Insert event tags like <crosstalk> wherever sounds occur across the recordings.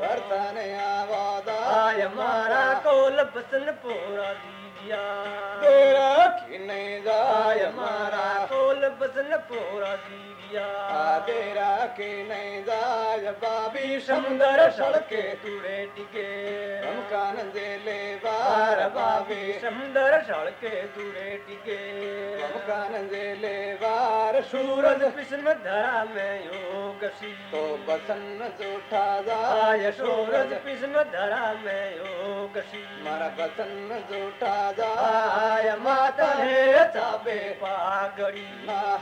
बर्तन आय दाय मारा कोल बसन पोरा दीजिया तेरा की जाय मारा कोल बसन पोरा तेरा नहीं जाय बाबी सुंदर सड़के तुरे टिके हम कान दे ले बार बाबी सुंदर सड़के तुरे टिके हम कान दे ले बार सूरज सूरज पिस्म धरा में योग सी तो बसन जूठा आय सूरज सूरज धरा में योग सी मारा बसन जूठा जाय माता ने चाबे पागड़ी।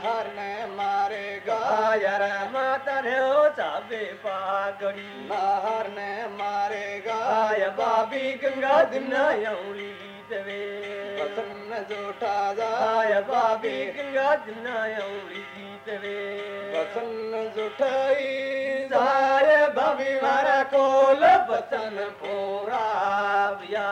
हर ने मारेगा आयर माता ने चाबे पागड़ी। हर ने मारेगा आय बाबी गंगा दिना यौरी गीत वसन जोठा जाया भाभी गज न गीत रे वसन जो ठी जाया भी कोल वसन भोर आया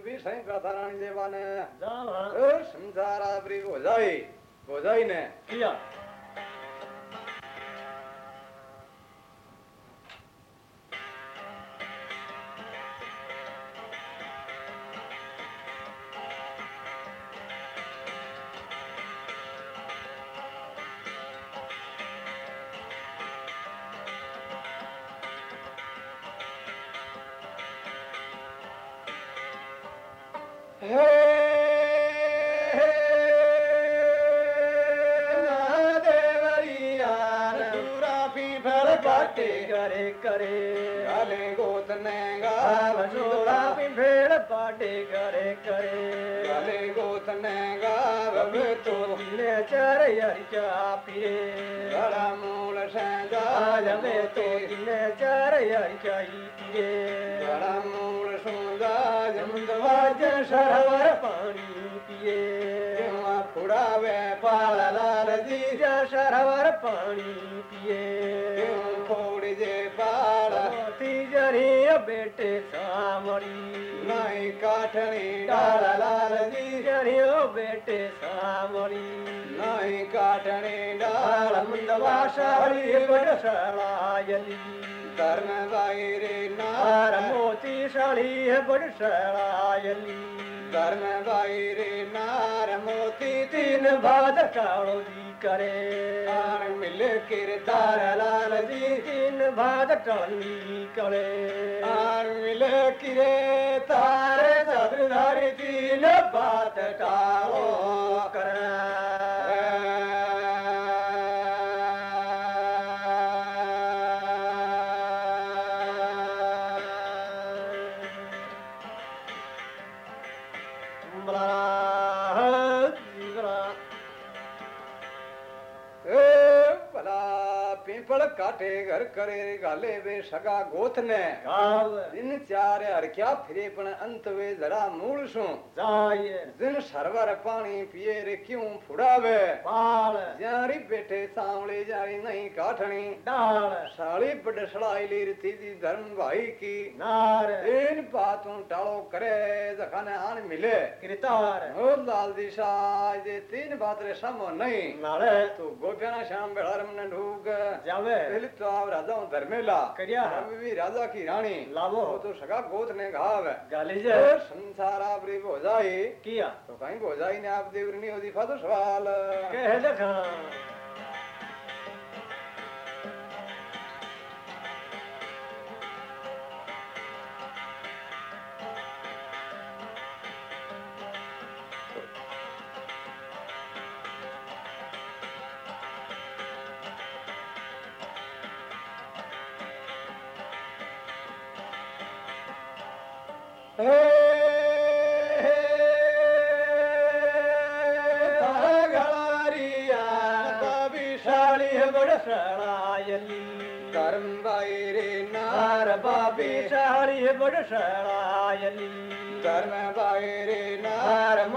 બી સાઈ રાધારાણી દેવાને સમજારા પ્રી બોજાઈ બોજાઈ ને नहीं काठनी डाल लाल जी जरियो बेटे सामड़ी नहीं काठनी डाल मुंदवा साड़ी बड़ सड़ायली धर्म आर नार मोती साड़ी है बड़ सड़ायली धर्म वायरे नार मोती तीन भाद कालो दी करे आर मिल किरदार लाल जी तीन भाद टली करे आर मिल किरे तारे चतुर्धारी तीन बात टालो महाराज बाटे घर करे गाले वे सगा गोथ ने दिन चार हर क्या फिरे पण अंत वे जरा मूल सु दिन सरवर पानी पिए रे क्यों फुड़ावे जारी बेटे सांवले जारी नहीं काठनी साली पडसड़ाई ली रीति दी धर्म भाई की इन बातों टालो करे जखाने आन मिले कृतार ओ लाल दिशा ये तीन बात रे समो नहीं तो गोपियाना श्याम बेड़ा रमन ढूक जावे तो त्वाम राजाओं धर्मेला। करिया। भी राजा की रानी। लावो। हो तो सगा गोत ने घाव गाली जे। तो संसार आप रे हो जाए किया? तो कहीं हो जाए ने आप देवरी हो दिफा तो सवाल। कह देखा കർമ്പായിരേ നാര ബാബിഷാളിയ ബടഷാളായലി കർമ്മ ബായിരേ നാരമ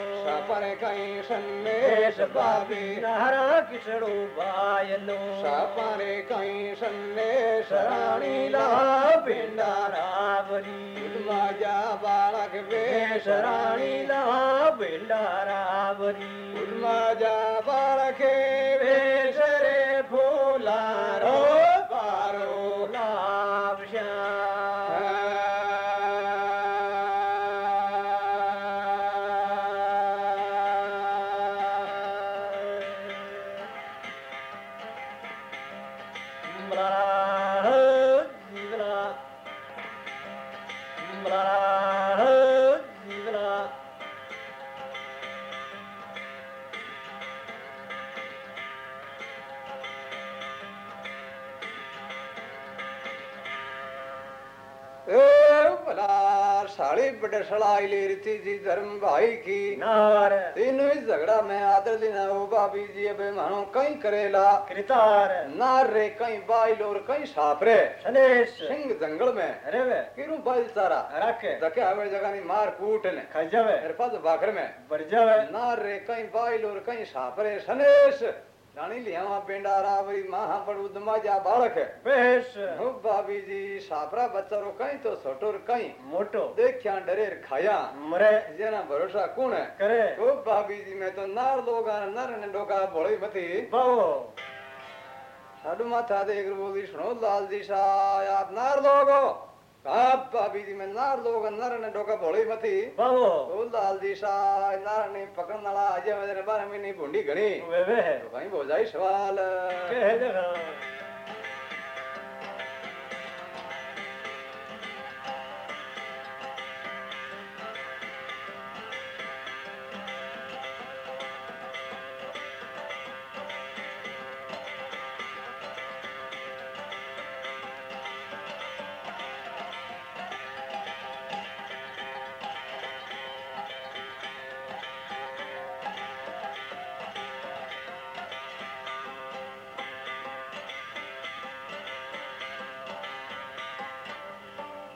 पर कई सनेश बाबे। रा किशणो बायलो। सपर कई सनेश राणी ला भिंडार वरी माजा बालक वेश राणी ला भिंडार वरी मा बालक डसड़ाई ले रही जी धर्म भाई की तीन ही झगड़ा में आदर देना हो भाभी जी अबे मानो कहीं करेला। कृतार नार रे कहीं बाइल और कहीं साफ़ रे। सिंह जंगल में। अरे वे किरु बाइल सारा रखे। धके आवे जगह नहीं मार कूट ने। खजवे अरे पास बाखर में। बढ़ जावे। नार रे कहीं बाइल और कहीं साफ़ रे। सनेश। રાણી લેવા પેંડારા વળી માહા પણ ઉદમાં જા બાળક હે બેસ હું બાબીજી સાપરા બચ્ચારો કઈ તો સટોર કઈ મોટો દેખ્યા ડરેર ખાયા મરે જેના ભરોસા કોણ કરે હું બાબીજી મેં તો નાર લોગા નર ને ડોકા ભોળી મથી બાવો સાડુ માથા દેખ બોલી સુણો લાલજી સાહેબ આપ નાર લોગો Abba bidi men nar log andar ne doka boli mati. Babo. Tul dal disha andar ne pakan nala aje mere bar me ni bundi gani. Bebe. Kahin bojai सवाल कह देना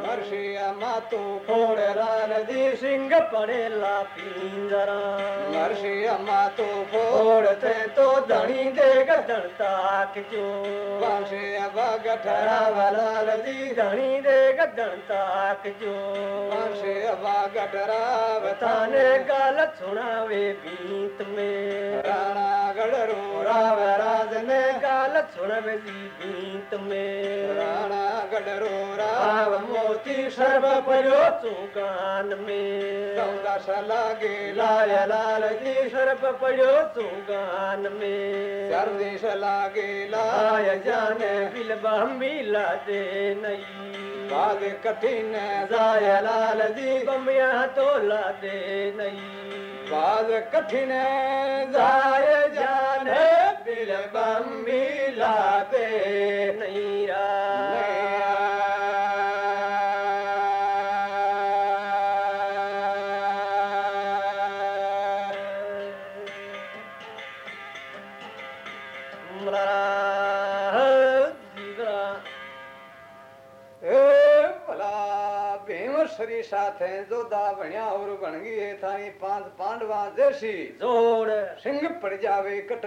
मर्शियामा तो घोड़ जी सिंह पढ़े ला पिया माता तो घोड़े तो धणी देग दर ताक क्यू गढ रा दर ताक क्यू वा गढ़ाव ने गालत सुण बीत में राणा गढ़ रो राज ने गालत सुण वेत में राणा गढ़ रो रा मोती सर्व पयो तूं कान में। साॻे लागे लाल लाल। जी सर्व पयो तूं कान में सर्विस लागे लाय जान बिल मिला दे नई। बाग कठिन। जाय लाल जी बमिया तो दे नई। बाग कठिन। जाय जान नहीं रा। कणगी हेठाई पाँच आंडवा जैसी सिंह पड़ जावे कट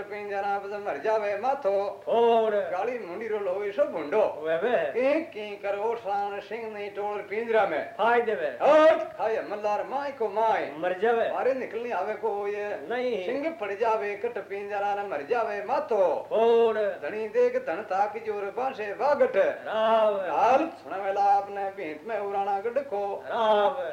मर जावे माथो। काली मुंडी रो लोवे सो भुंडो एक करो शान सिंह नहीं टोड़ पिंजरा में। फ़ायदे में खाए मल्लार माई को माई। मर जावे। मारे निकलने आवे को ये। नहीं। सिंह पड़ जावे कट पिंजरा मर जावे माथो। धनी देख धन ताक ज़ोर बासे वागट। राव। हाल सुनावेला आपने भेंट में उराना गढ़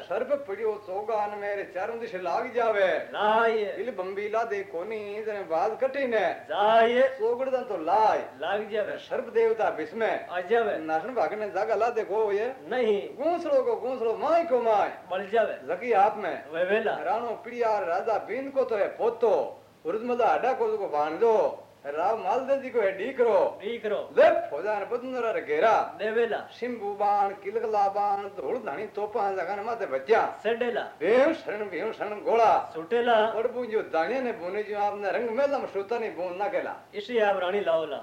सर्प पड़ियो सोगान मेरे चरण दिश लाग जावे। ಆವೆ ಲಾಯ್ ಇಲ್ಲಿ ಬಂಬೀಲ ದೇಕೋನಿ ಇದನ್ನ ಬಾಜ್ ಕಠಿಣ ಜಾಯ सोगड़ तो लाय लाग जावे। सर्प देवता विस्मे आ जावे। नाशन भाग ने जाग ला देखो ये। नहीं। गूंसलो को गूंसलो माई को माय बल जावे। जकी आप में। वेला राणो प्रिया राजा बीन को तो है पोतो। उर्दमदा अड्डा को तो बाँध दो। राव मालदा जी को है डीकरो डीकरो ले फौजान बदनरा घेरा। देवेला शिंबु बाण किलकला बाण धूल धानी तोपा लगन माते बच्चा सेडेला। भीम शरण भीम शरण गोला सुटेला। और बुंजो दाने ने बोने जो आपने रंग मेला मशूता ने बोन ना केला। इसी आप रानी लाओला।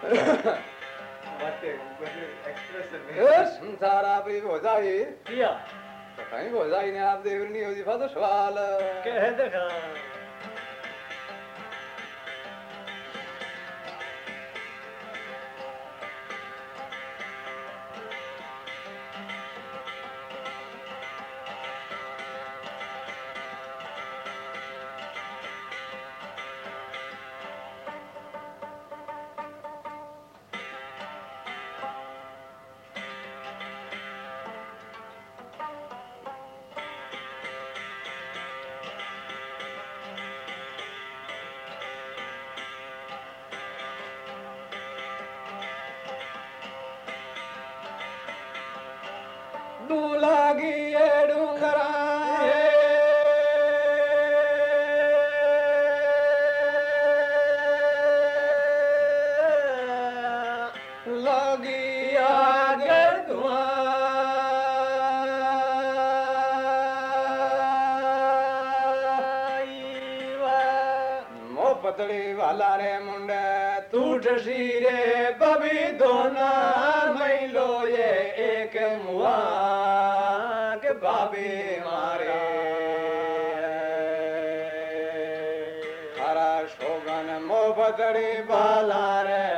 <laughs> बातें एक्सप्रेस में संसार आप ही हो जाए। किया? Kein Gott, sei ne Abde, wir nie auf die Vater schwalle. Gehe, der बाबी मारियो हारा सोगन मोहकड़ी बालारे।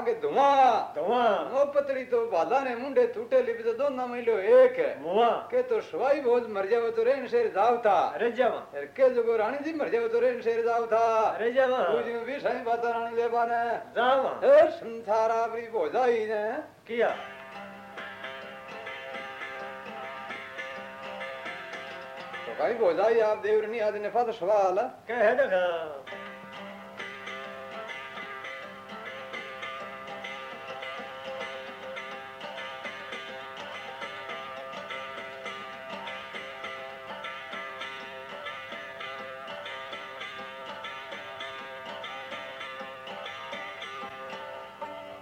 आगे धुआँ। धुआँ। वो पतली तो बाला ने मुंडे टूटे लिप तो दोनों मिलो एक। मुआ। के तो सवाई भोज मर जावे तो रेन शेर जाव था। रे जावा। फिर के जो रानी जी मर जावे तो रेन शेर जाव था। रे जावा। तू जी भी सही बात रानी ले बाने। जावा। ए संसारा अपनी भोजाई ने। किया? तो भाई भोजाई आप देवरनी आदि ने फाद सवाल। कह देखा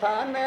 ਥਾਨੇ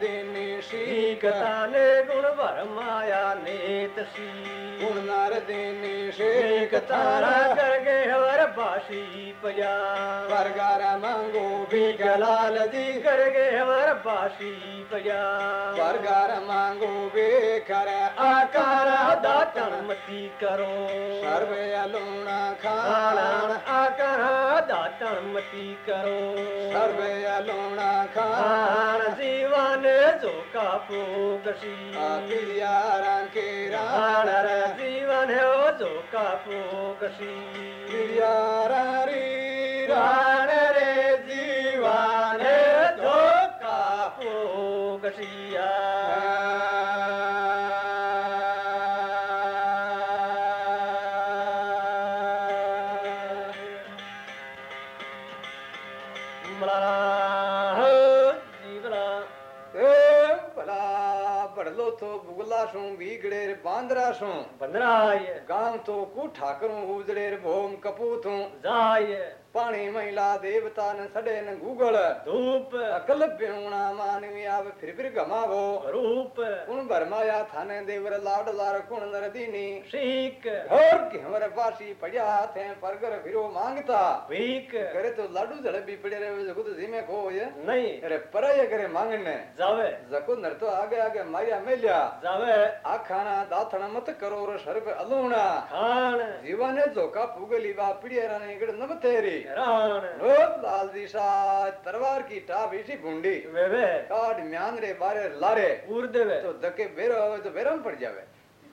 then सी ने गुण भर माया नेत सी। गुण नर देने से कतारा कर गए हर बासी पया वरगारा मांगो भी गलाल दी। कर गए हर बासी पया वरगारा मांगो बे कर आकार दातन मती करो। सर्वे अलोना खाना। आकारा दातन मती करो। सर्वे अलोना खान। जीवन जो का पोकी राण जीवन हो जीवन। सो बंदना है कांतो को ठाकरों उजड़ेर भोम कपूतों। जाय पानी महिला देवता न सड़े न गूगल। धूप। अकल बिणुणा मानवी आव फिर फिर गमावो। रूप। कुण भरमाया थाने देवर लाड लार कुण नर दीनी। शीक घर की हमर पासी पड़िया हाथ है परगर फिरो माँगता। भीक करे तो लाडू जड़ भी पड़े रहे जको तो खो ये नहीं। अरे पर ये करे मांगने। जावे। जको नर तो आगे आगे मारिया मेलिया। जावे। आखाना दाथना मत करो रे सर्व अलूणा। ಕಾಣ ಇವನೇ ಜೋಕ ಪುಗಲಿ ಬಾಪಿಡಿ ಎರಾನ ಈ ಕಡೆ ನಮ್ಮ ತೇರಿ ನೋಡ್ ಲಾಲ್ ದಿಶಾ ತರವಾರ್ ಕಿ ಟಾ ಬಿಸಿ ಭುಂಡಿ ಕಾಡ್ ಮ್ಯಾನ್ रे ಬಾರೆ ಲಾರೆ ಊರ್ದೇವೆ तो धक्के ಬೇರೋ तो ಬೇರಂ ಪಡ್ ಜಾವೆ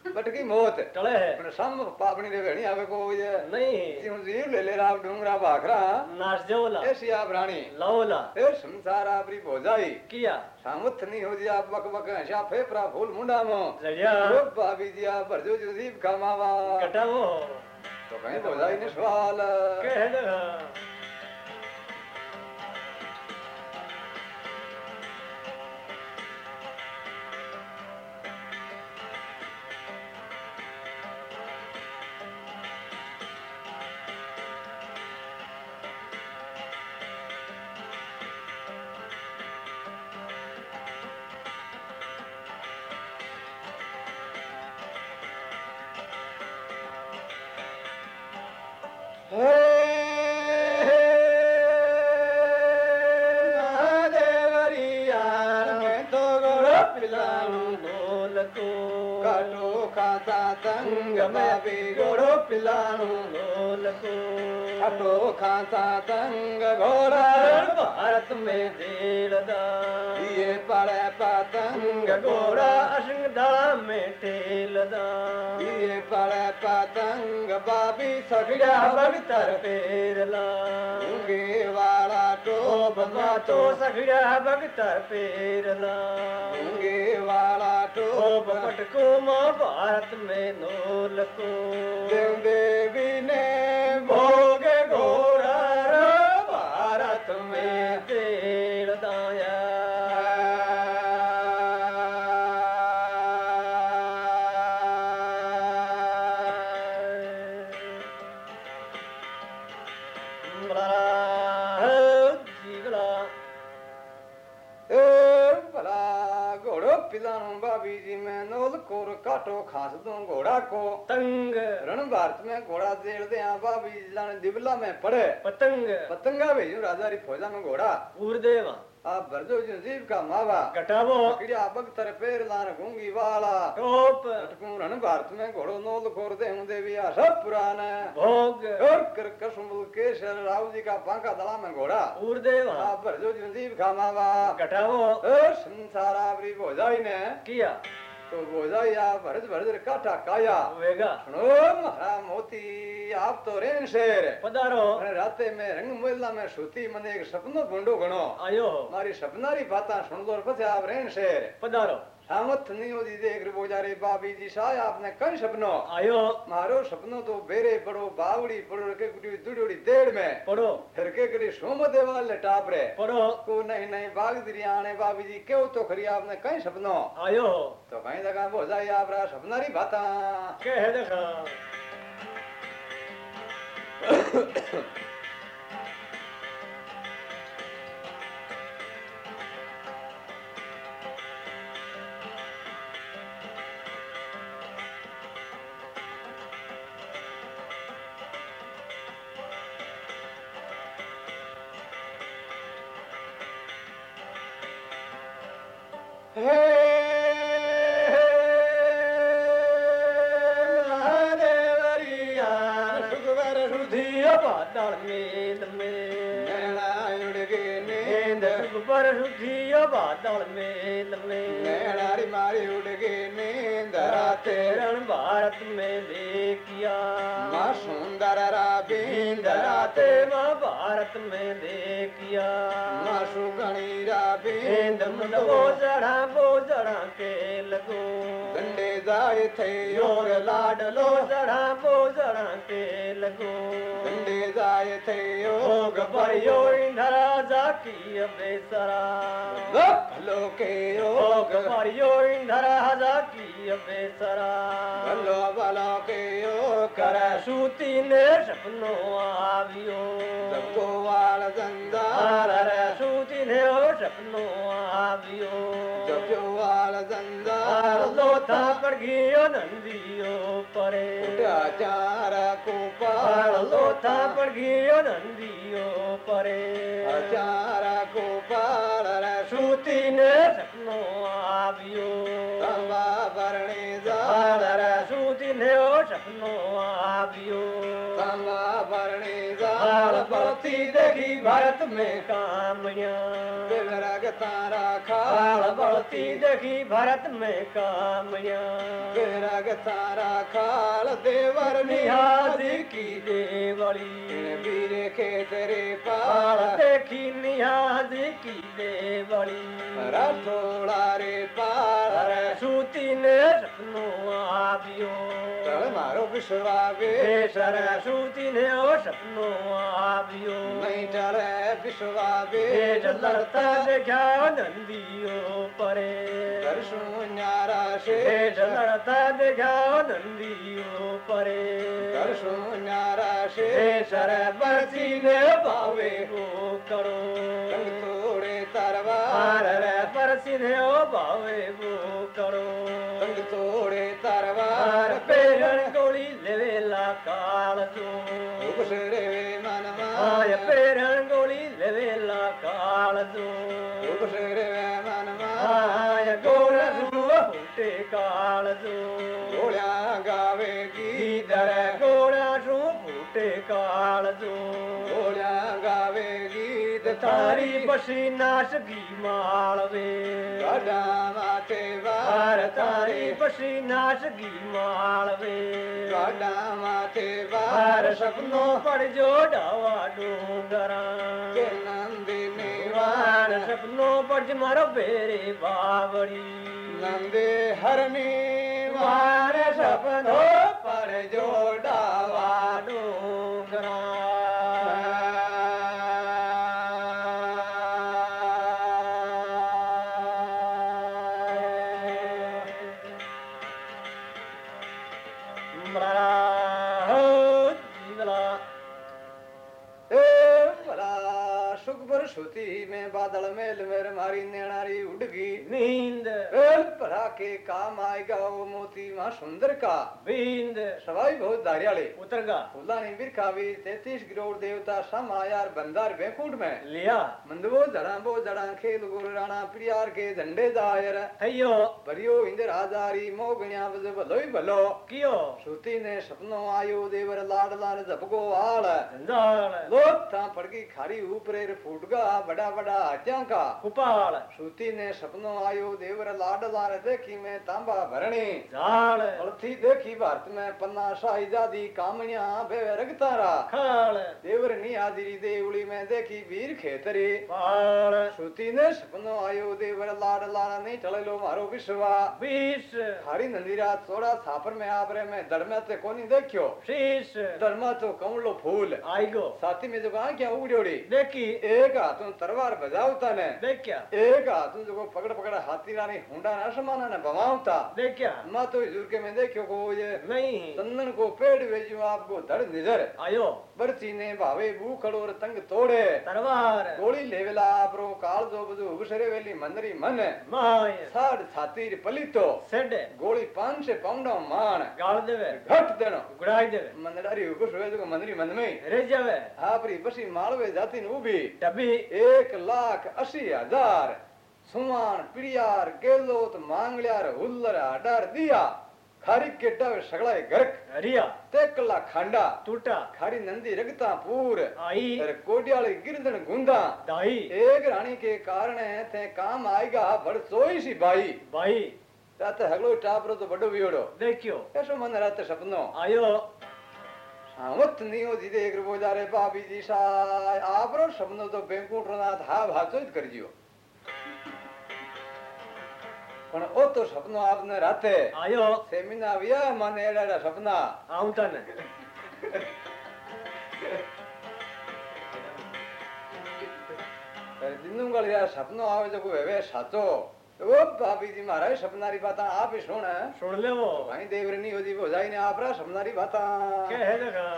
बटकी मौत टले है पर सम पापणी देवे नहीं आवे को ये नहीं जीव जीव ले ले राव डूंगरा भाखरा नाश जोला ऐसी आप रानी लौला ए संसार आपरी भोजाई किया सामर्थ नहीं हो जी आप बक बक ऐसा फेफड़ा फूल मुंडा मो लड़िया रूप भाभी जी आप भरजो जो जीव कमावा कटाओ तो कहीं भोजाई ने सवाल कह पतंग बाबी सगड़ा बगतर पेरला। पेर वाला टोप मातो सगड़ा बगतर पेरला। पेर वाला टोप कटकुम भारत में नोलकू। देवीने भो घोड़ा को तंग रण भारत में घोड़ा देर दे आबा भी जाने दिबला में पड़े पतंग। पतंगा भेजू राजा री फौजा में घोड़ा। पूरदेवा आप भरजो जीव का मावा। घटावो क्रिया बग तर पैर लान घूँगी वाला। टोप। अटकू रण भारत में घोड़ो नोल खोर दे हूँ देवी। सब पुराने। भोग। और कर कसुमल के शर राव जी का पांका दला में घोड़ा। उर देव आप भरजो जीव का मावा। कटावो और संसारा भोजाई ने किया। તો ગોજાયા ભરત ભરત કાઠા કાયા. વેગા. મારા મોતી આપતો રેન શેર. પધારો. અને રાતે મે રંગ મોયલા મે સુતી મને એક સપનો ભૂંડો ગણો. આયો. મારી સપનારી ભાતા સુણદોર પછી આપ રેન શેર. પધારો. સામથનીઓ દીધે એક બોજારે બાબીજી સાય આપને કઈ સપનો આયો મારો સપનો તો બેરે પડો બાવડી પડો કે ગુડી દુડોડી દેડ મે પડો ફરકે કરી સોમ દેવા લટાપ રે પડો કો નહીં નહીં બાગ દરિયાણે બાબીજી કેવો તો ખરી આપને કઈ સપનો આયો તો કઈ દગા બોજાય આપરા સપનારી ભાતા કે હે દગા रात में देखिया। माशू घणी राबे। दम लगो जड़ा बो जड़ा के लगो। गंडे जाए थे और लाडलो। जड़ा बो जड़ा के लगो। आए थे योग भयो राजा की बेसरा। भलो के योग भयो इंद्र राजा की बेसरा। भलो भलो के योग कर सूती ने सपनो आवियो। सबको वाल जंदा सूती ने सपनो आवियो। સપનો આવ્યો સબકો વાળ જંજાર તારા સૂતી ને સપનો આવ્યો જપ્યો વાળ જંજાર લોથા પર ગયો નંદીઓ પરે ઉઠ્યા ચાર કુપાળ લોથા પર ગયો નંદીઓ પરે ચાર કુપાળ રે સૂતી ને સપનો આવ્યો સંભા ભરણી જા તારા સૂતી ને સપનો આવ્યો સંભા हार बढ़ती देखी भरत में कामया। विरग तारा खाल बढ़ती देखी भरत में कामया। विरग तारा खाल देवर निहारी की देवली। वीर के तेरे पाल देखी निहारी की देवड़ी रथोड़ा रे पाल सूती ने सपनो आवियो। मारो विश्वा वे सरसूती ने ओ सपनो आवियो। नहीं डरे विश्वा बेज देखा नंदियो परे। दर्शुन्यारा से बेज देखा नंदियो परे। दर्शुन्यारा से सर बची ने पावे को करो। तोड़े तरवार रे परसी ने ओ पावे को करो। तोड़े तरवार पेरण गोली लेवेला काल जो ஆய பேரங்கோலி வெல்லா காலதோ ஆய கோலதுவ ಹುಟ್ಟೆ ಕಾಳದು ಗೋಳ್ಯಾಗಾವೆ ಗೀದರ ಗೋಳ ಹುಟ್ಟೆ ಕಾಳದು તારી બસી નાશગી માળવે ગાડા માથે હાર વાર તારી બસી નાશગી માળવે ગાડા માથે હાર વાર સપનો પડજો ડાવા ડુંગરા કે નંદિની વાણ વાણ સપનો પડજ મારો બેરે બાવળી નંદે હરની વાણ વાણ સપનો સપનો પર જોડાવા वेल के काम आएगा वो मोती माँ सुंदर का बींद सवाई बहुत दारियाले उतरगा फुलानी बिरखावी तैतीस करोड़ देवता सम आयार बंदार बेकूट में। लिया। मंदवो जड़ा बो जड़ा खेल गुरु राणा प्रियार के झंडे दायर। थयो भरियो इंद्र आजारी मोगण्या बज भलो ही भलो कियो? श्रुति ने सपनो आयो देवर लाड लाल जपगो आल लोग था पड़गी खारी ऊपरे फूटगा बड़ा बड़ा हाथ्या का। कुपाल श्रुति ने सपनो आयो देवर लाड लाल देखी मैं तांबा भरणी। झाड़। अलथी देखी भारत में पन्ना शाही जादी कामणिया बेवे रगतारा खाल देवर नी आदिरी देवली में देखी वीर खेतरी। पाल श्रुति ने सपनो आयो देवर लाड लाल नहीं चले लो मारो विश्वा। बीस खारी नंदीरा थोड़ा छापर में आबरे में दड़मे ते कोनी देखियो। शीश। दरमा तो कमलो फूल। आईगो साथी में जो कहा क्या उड़ोड़ी देखी। एक हाथों तरवार बजावता ने देखया एक हाथों जो पकड़ पकड़ हाथी रानी हुंडा ना ने भवावता देखया। माँ तो हुजूर के में देखियो को ये नहीं। चंदन को पेड़ भेजो आपको धड़ निजर आयो। बरची ने भावे भूखड़ो और तंग तोड़े। तरवार गोली लेवेला आपरो काल जो बजो उगसरे वेली मंदरी मन। माय। साड़ छातीर पलीतो। सेड। गोली पाँच से पाउंडा मान गाल देवे। घट देनो गुड़ाई देवे। मंदरारी उगस वे जो मंदरी मन में। रे जावे। आपरी बसी मालवे जाती ने उभी। डबी एक लाख अस्सी हज़ार। सुमान ಪಿಡಿಯಾರ್ ಗೆಲ್ಲೋತ್ ಮಾಂಗ್ಳ್ಯಾರ್ ಹುಲ್ಲರ ಅಡಾರ್ ದಿಯಾ ಖಾರಿ ಕೆಟ್ಟ ಶಗಳ ಗರ್ಕ್ ಅರಿಯ ತೇಕಲ್ಲ ಖಂಡ ತೂಟ ಖಾರಿ ನಂದಿ ರಗತ पूर आई अरे कोटियाल गिरदन गुंदा दाई एक रानी के कारण ते काम आएगा बड़ सोई सी बाई बाई रात हगलो टापरो तो बड़ो बियोड़ो देखियो ऐसो मन रात सपनो आयो सामत नियो दीदे देख रो जा रे भाभी जी सा आपरो सपनो तो बेंकुट नाथ हा भाचोत कर પણ ઓ તો સપનો આપને રાતે આયો. સેમિના આવ્યા મને એડા સપના. આવતા ને. દિનુંગળ યાર સપનો આવે તો કોઈ હવે સાચો. ઓ ભાભીજી મારા સપનારી બાતા આપ સુણ સુણ લેવો. ભાઈ દેવરની હોજી બોજાઈને આપરા સપનારી બાતા કે હે જગા.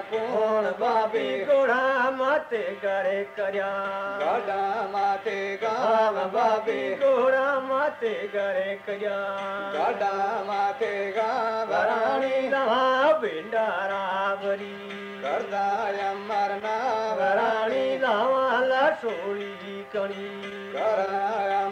कोण बाबी घोड़ा माते गाड़े करिया गाड़ा माते गाँव बाबी घोड़ा माते गाड़े करिया गाड़ा माते गाँव बरानी दवा बिंदा राबरी करदार यमरना बरानी दवा लसोली कणी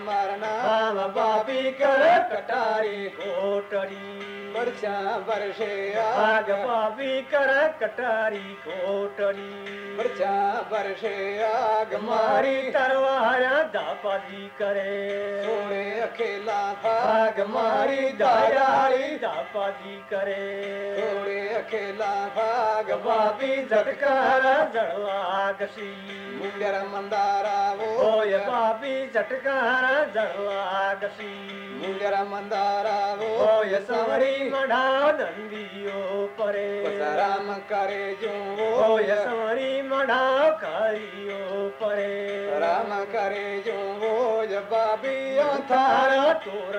मरना बाबी कर कटारी कोटड़ी वर्षा वर्षे आग बाबी कर कटारी कोटड़ी वर्षा वर्षे आग मारी तरवार दापाजी करे। सोने अकेला आग मारी दायारी दापाजी करे। सोने अकेला भाग बाबी झटकारा जड़वा गसी मुंडर मंदारा वो હોય પાપી ચટકાર જળવા ગતી નિંદર મંદારા હોય સવરી મઢા દંડીઓ પરે રામ કરે જો હોય સવરી મઢા કરિયો પરે રામ કરે જો હોય બાબી થાર તોર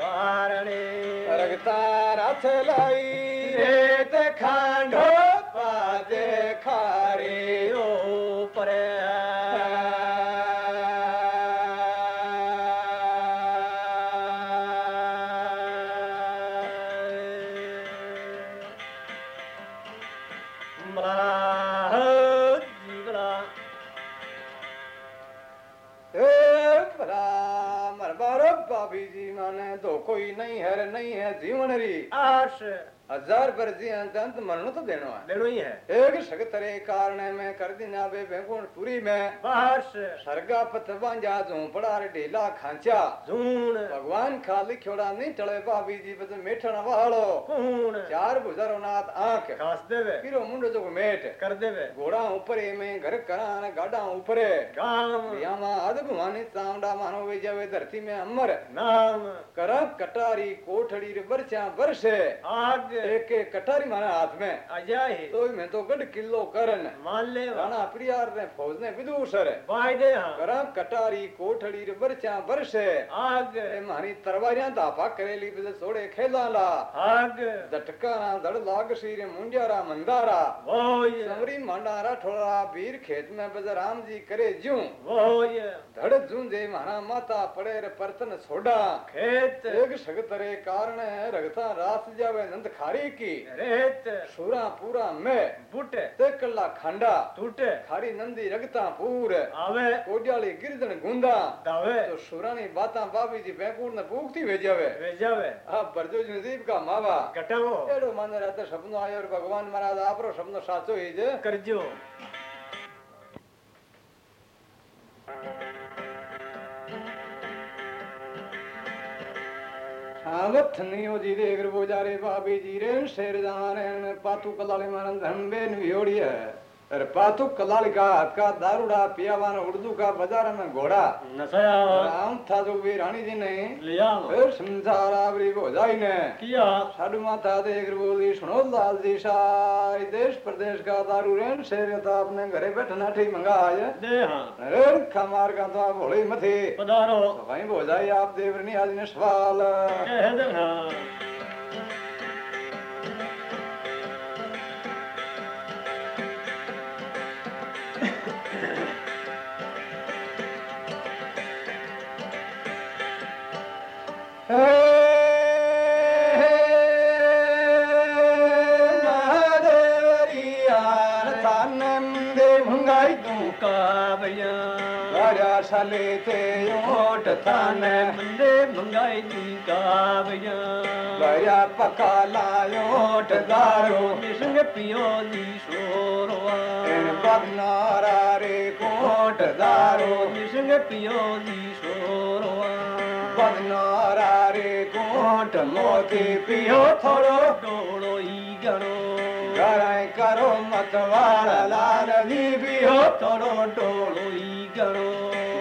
कारणे रगतारथ लाई रेत खंडो खारेओ पर नहीं है जीवन हरी आश हज़ार पर अंत मरण तो देनो है। लेनो ही है। एक शगतरे कारण में कर दी नाबे बेगुण पुरी में। बाश सरगा पतवांजा झोंपड़ा रे ढीला खांचा। झूण भगवान खाली खोड़ा नहीं टले भाभी जी बस मेठण वालो कूण चार गुजरो नाथ आँख। खास देवे। फिरो मुंडो जो मेट। कर देवे। घोड़ा ऊपरे में घर करान गाड़ा ऊपरे गाम। यामा अद भवानी चावड़ा मानो वे जावे धरती में अमर। नाम। कर कटारी कोठड़ी रे बरचा बरसे। आग। एक एक कटारी मारे हाथ में अजाए तो मैं तो गढ़ किलो करन मान ले राणा प्रियार ने फौज ने विदूषर बाय दे हाँ कर कटारी कोठड़ी रे बरचा बरसे आग ए मारी तरवारियाँ दापा करेली बजे सोड़े खेला ला आग झटका ना धड़ लाग रे मुंडियारा मंदारा वोय समरी मांडारा ठोड़ा वीर खेत में बजे राम जी करे ज्यूं वोय धड़ जूंजे मारा माता पड़े रे परतन सोडा खेत एक शगतरे कारण रगता रास जावे नंद खारी की। रेत। सूरा पूरा में। बुट। ते कल्ला खांडा। टूट खारी नंदी रगता पूर। आवे। कोडियाली गिरदन गुंदा। दावे। तो सुरानी बाता बाबी जी बैकुर ने पूछती भेजावे। वे जावे आ बरजो नजीब का मावा। घटावो एड़ो मन रहते सपनो आयो और भगवान महाराज आपरो सपनो साचो ही जे करजो। आवत नियो அவத்தனையோதிதே கிருபூஜாரே பாபி ஜீரேன் சேர்தாரேன் பாத்துக்கல்லாலே மறந்தம்பேன் வியோடிய पातू कलाले का हाथ का दारूड़ा पियावान उर्दू का बाज़ार में घोड़ा नसाया राम था जो वीर रानी जी ने लिया फिर संसार आवरी भोजाई ने किया साडू माता देख बोली सुनो लाल जी सारी देश प्रदेश का दारू रेन शेर था अपने घरे बैठना ठीक मंगा है दे हाँ अरे खमार का तो भोली मथे पधारो भाई भोजाई आप देवरनी आज ने सवाल कह दे हाँ साले ते ओट थाने मंदे मंगाई दी कावया बया पका लायोट दारो निसंग पियो दी शोरवा। इन रे कोट दारो निसंग पियो दी शोरवा। बदनारा रे कोट मोती पियो थोड़ो। डोड़ो ई गणो गराय करो मतवार लाल दी पियो। थोड़ो डोड़ो ई गणो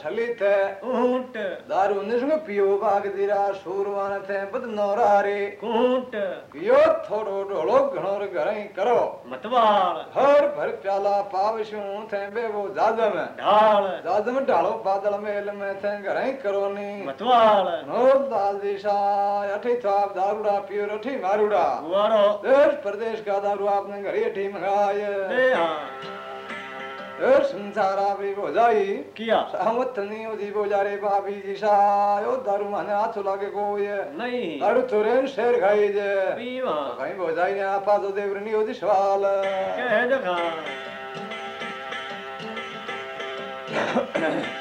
सलित ऊँट दारू निसंग पियो बाग दिरा सूरवान थे बदनोरा रे कूट। पियो थोड़ो ढोलो घणो रे घरई करो। मतवाल। हर भर प्याला पावशू थे बेवो जादम ढाल। जादम ढालो बादल मेल में थे घरई करो नी मतवाल। नो दाल दिशा अठी थाप दारूड़ा पियो अठी मारूड़ा। गुवारो देश प्रदेश का दारू आपने घरे अठी मंगाए संसार आपरी हो किया? सहमत नहीं बोजारे बाबी दिशा दारू माने हाथ लागे को ये नहीं। दारू तुरेन शेर खाई जे। पीवा कहीं बोजाई ने आपा तो देवरनी होती सवाल। कह जखा <coughs>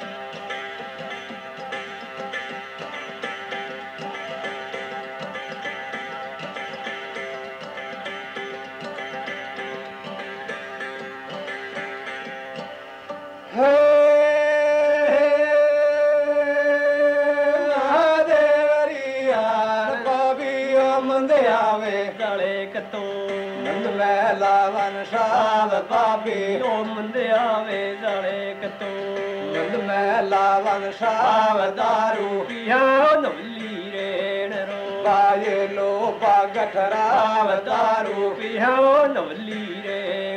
ਮੰਦਿਆ ਵੇ ਕਲੇ ਕਤੋ। ਨੰਦ ਮੈਂ ਲਾਵਨ ਸਾਬ ਪਾਪੀ ਓ ਮੰਦਿਆ ਵੇ ਕਲੇ ਕਤੋ। ਨੰਦ ਮੈਂ ਲਾਵਨ ਸਾਬ ਦਾਰੂ। ਪਿਆ ਨਵਲੀ ਰੇਣ ਰੋ। ਬਾਏ ਲੋ ਬਾਗਠ ਰਾਵ ਦਾਰੂ। ਪਿਆ ਨਵਲੀ ਰੇਣ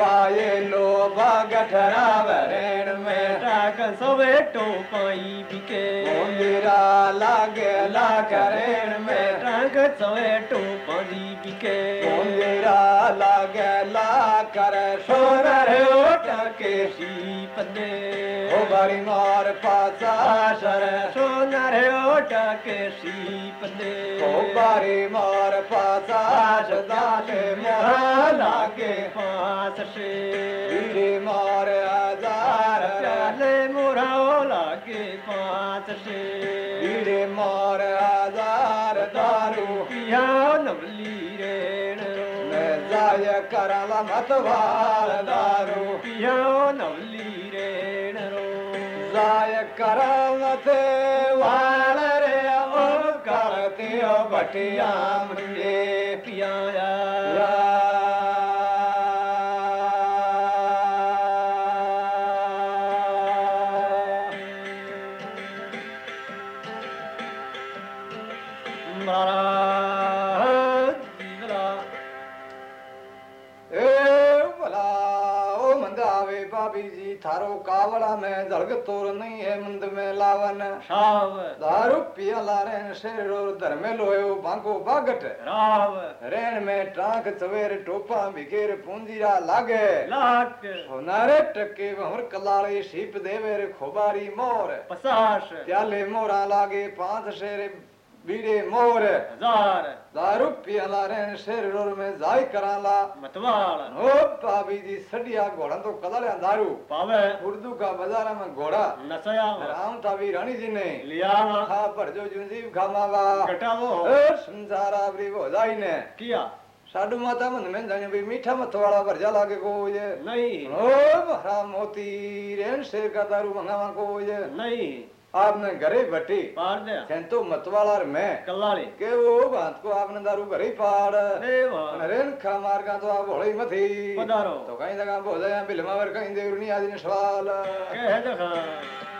रो लो बागठरा रेण में टाक सवे टो पाई बिके। मेरा लागे ला करेण में टाक सवे टो पाई बिके मंदिरा लागे ला कर सोनर ओटके सी पदे ओ बारी मार पासा सर सोनर ओटा के सी पदे ओ बारी मार पासा सदाले मोह लागे पास से पीड़े मार आजार प्याले मोरा लागे पास से पीड़े मार कर मतवार वारो पिया नवली कर मथे वारे करे पिया मरा बाबी जी थारो कावड़ा में जड़ग तोर नहीं है मंद में लावन। दारू पिया ला लारे शेर और धर्मे लोयो बांको बागट। रेण में टांक सवेर टोपा बिखेर पूंजीरा लागे। होनारे टके भंवर कलाड़ी सीप देवेर खोबारी मोर। पसाश। प्याले मोरा लागे पाँच शेर बीड़े मोर। हज़ार दारू पिया लारे शेर रोर में जाय कराला मतवाल। ओ पाबी जी सडिया घोड़ा तो कलाड़ा दारू। पावे। उर्दू का बाज़ार में घोड़ा। नसया राम तावी रानी जी ने। लिया खा पर जो जुंजीव खामावा कटावो संसार आवरी हो जाई ने। किया? साडू माता मन में जाने भी मीठा मत वाला भरजा लागे को ये नहीं। ओ महारा मोती रेन शेर का दारू मंगावा को ये नहीं। आपने घरे बटी पाड़ दे सेंतो मतवाला और मैं कल्लाली के वो बात को आपने दारू घरे पाड़ अरे वाह अरे खा मार का तो आप होड़ी मथी पधारो तो कहीं जगह बोले बिलमावर कहीं देवरनी आदि ने सवाल के है जगह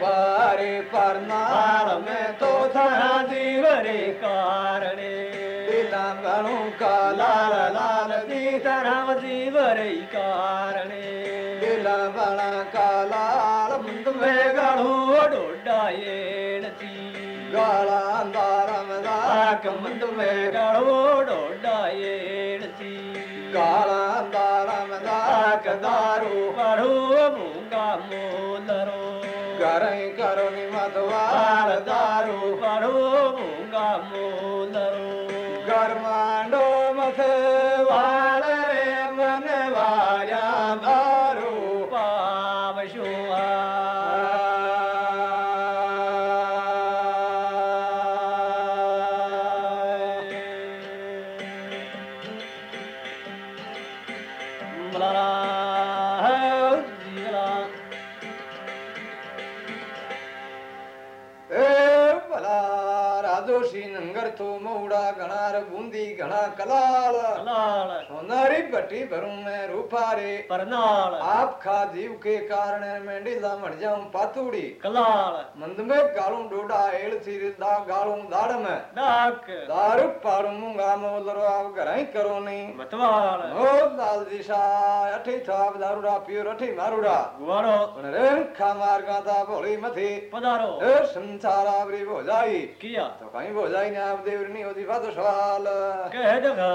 પારે પરનારમે તો ધરા જીવરે કારણે લાંગણું કાલાર લાલ દી ધરાવ જીવરે કારણે લાંગણા કાલાર મુંદમે ગળો ડોડાયેણથી ગાળા અંધારમ દાક મુંદમે ગળો ડોડાયેણથી ગાળા અંધારમ દાક દારૂ પડો કરાઈ કરો ની દારૂ. કરો મૂંગા મોદરો ગરમાંડો મથે नंगर तो मऊड़ा गणार बूंदी घना कलाल कलाल सोनारी पट्टी भरू मैं रूपारे परनाल आप खा जीव के कारण मैं ढीला मर जाऊँ पातुड़ी कलाल मंद में कालू डोडा एल सिर दा गालू दाड़ में डाक दारू पारू मुंगा मोलरो आप घराई करो नहीं मतवाल ओ दाल दिशा अठी थाप दारूड़ा पियो अठी मारूड़ा गुवारो रे खा मार गाता भोली मथी पधारो ए संसार आवरी हो जाई किया तो कहीं wo zayn am devrni od di vader shalal ke hedaga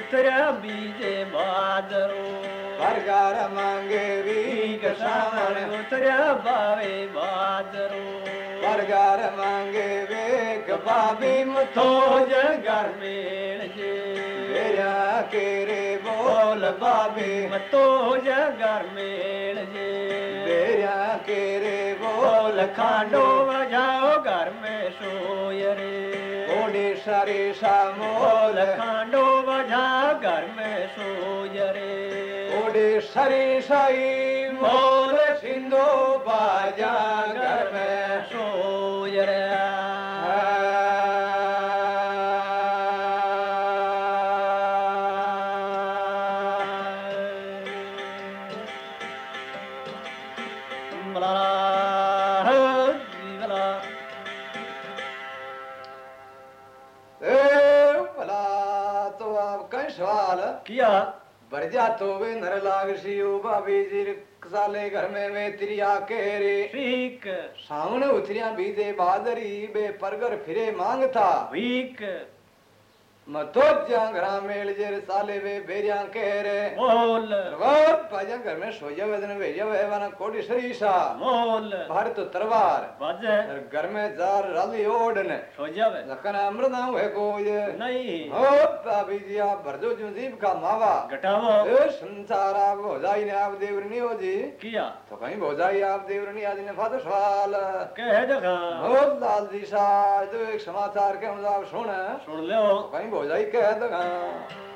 ઉતર્યા બીજે બાદરો પરગાર માંગે વીક સામાન સાવણ ઉતર્યા ભાવે બાદરો પરગાર માંગે વેક ભાભી તો મથો જગર મેળજે વેરા કે રે બોલ ભાભી મતો જગર મેળજે વેરા કે રે બોલ બોલ ખાંડો વજાઓ ઘર મેં સોય રે सरे सा खांडो वजा घर में सोजरे ओडे सरे साई मोल सिंधो बाजा घर में सोजरे बरजा तो वे नर लाग सियो भाभी जी साले घर में वे त्रिया के रे ठीक सावन उतरिया बीजे बादरी बे परगर फिरे मांग था। वीक। मतो जांगरा मेल जेर साले वे बेरिया के रे मोल तरवार पाजा घर में सोया वेदन वेया वेवाना कोडी सरीसा मोल भारत तरवार बज घर में जार राली ओडने सो जावे लखन अमृत नाम है को ये नहीं ओ भाभी जी आप भरजो जुजीब का मावा घटावो। ए संसार आप भोजाई ने आप देवरनी हो जी किया। तो कहीं भोजाई आप देवरनी आदि ने फादर सवाल कह दगा ओ लाल जी सा तो एक समाचार के आप सुन सुन लो ないかだが。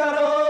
करो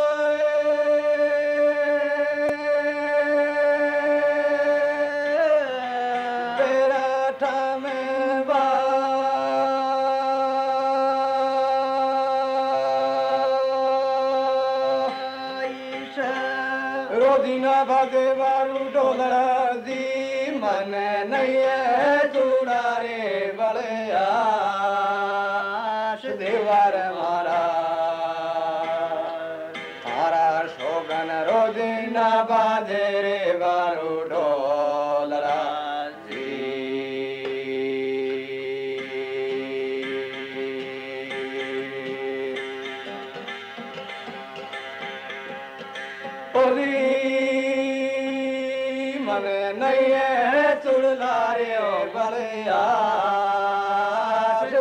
नैये चुड़लारे बलया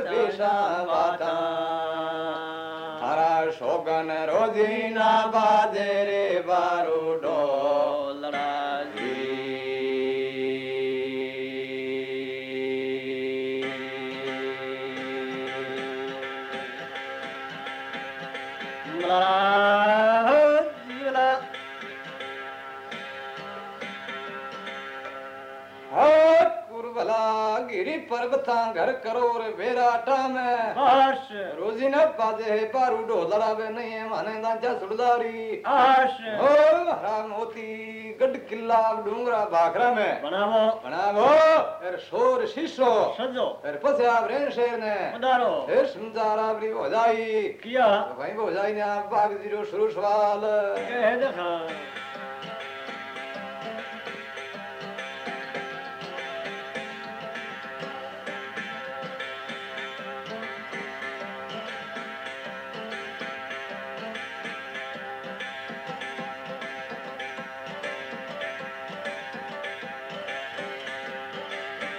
पिशाबाता थारा शोगन रोजीना बाजेरे करोर वेराटा में आश। रोजी न बाजे है पारू ढोलरा वे नहीं है माने दांचा सुड़दारी। आश। ओ हरा मोती गड किला डूंगरा भाखरा में। बनावो। बनावो एर शोर शीशो। सजो। एर पसे आप रेन शेर ने। मदारो एर समझारा बरी हो जाई किया। तो भाई हो जाई ने आप बाग ज़ीरो शुरू सवाल। कह देखा।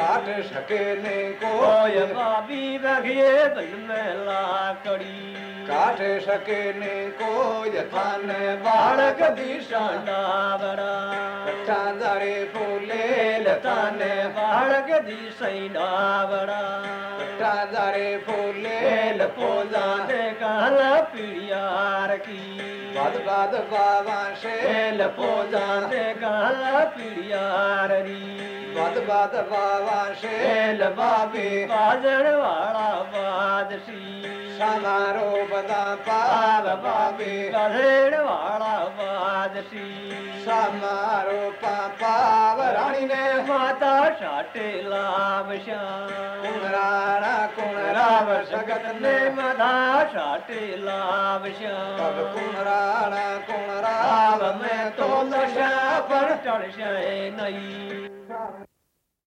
काट सके ने को भाभी रखिए बेला कड़ी काट सके ने को यथान बालक दिशा डाबरा। चांदरे फूले लतान बालक दिशई डाबरा। चांदरे फूले लपोला दे कहला पीड़ियार की। बाद बाद बाबा से लपोला दे कहला पीड़ियार री। દિસઈ ડાવડા ચાંદરે ફૂલે પોલા લપોલા દે કાલ પીડિયાર કી બાદ બાદ બાવા શેલ પોલા દે કાલ પીડિયાર पाप बाबे। गेड़ वारा पादी समारो पाप रानी ने। माता सटिलाव कुमरारा कोगत ने मदा सटिलाव कुमराणा कोम राव में तोल ਨਹੀਂ